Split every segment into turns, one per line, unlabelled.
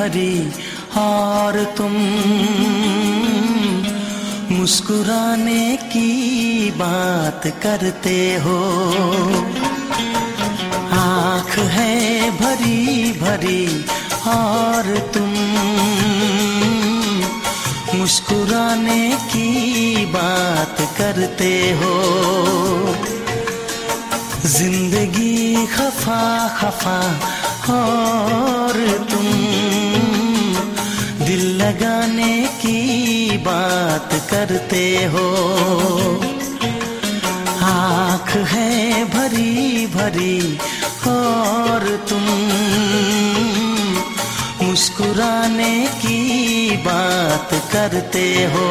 भरी और तुम मुस्कुराने की बात करते हो। आँख है भरी भरी और तुम मुस्कुराने की बात करते हो। ज़िंदगी खफा खफा और तुम दिल लगाने की बात करते हो। आँख है भरी भरी और तुम मुस्कुराने की बात करते हो।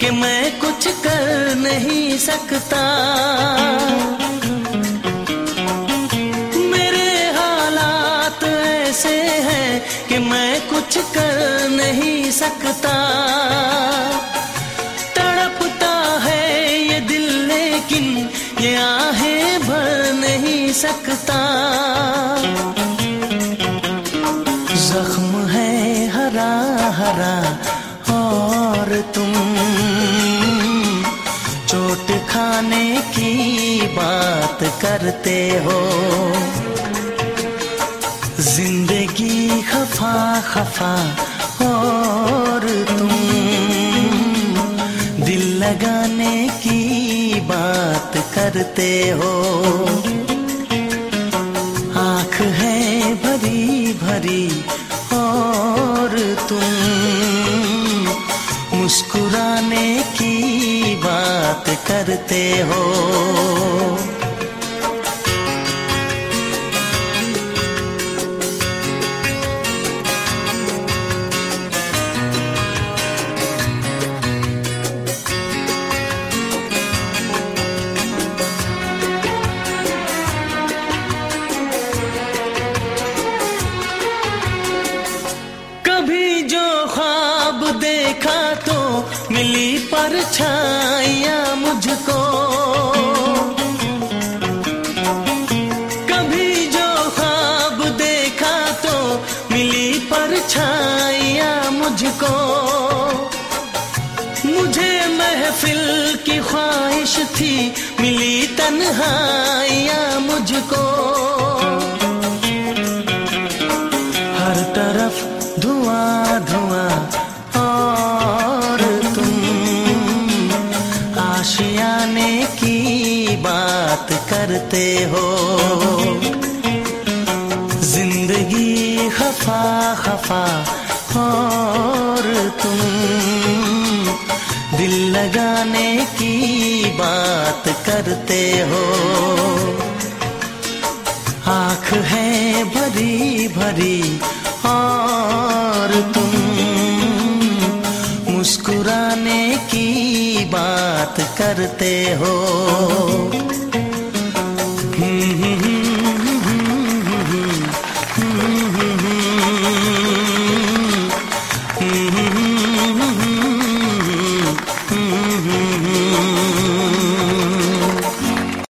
कि मैं कुछ कर नहीं सकता। मेरे हालात ऐसे हैं कि मैं कुछ कर नहीं सकता। तड़पता है ये दिल, लेकिन ये आहें भर नहीं सकता। खाने की बात करते हो। ज़िंदगी खफा खफा और तुम। दिल लगाने की बात करते हो। आँख है भरी भरी और तुम। मुस्कुराने बात करते हो। मिली परछाइयाँ मुझको। कभी जो ख्वाब देखा तो मिली परछाइयाँ मुझको। मुझे महफिल की ख्वाहिश थी, मिली तन्हाइयाँ मुझको। आशियाने की बात करते हो। ज़िंदगी खफा खफा और तुम दिल लगाने की बात करते हो। आँख है भरी भरी और जाने की बात करते हो।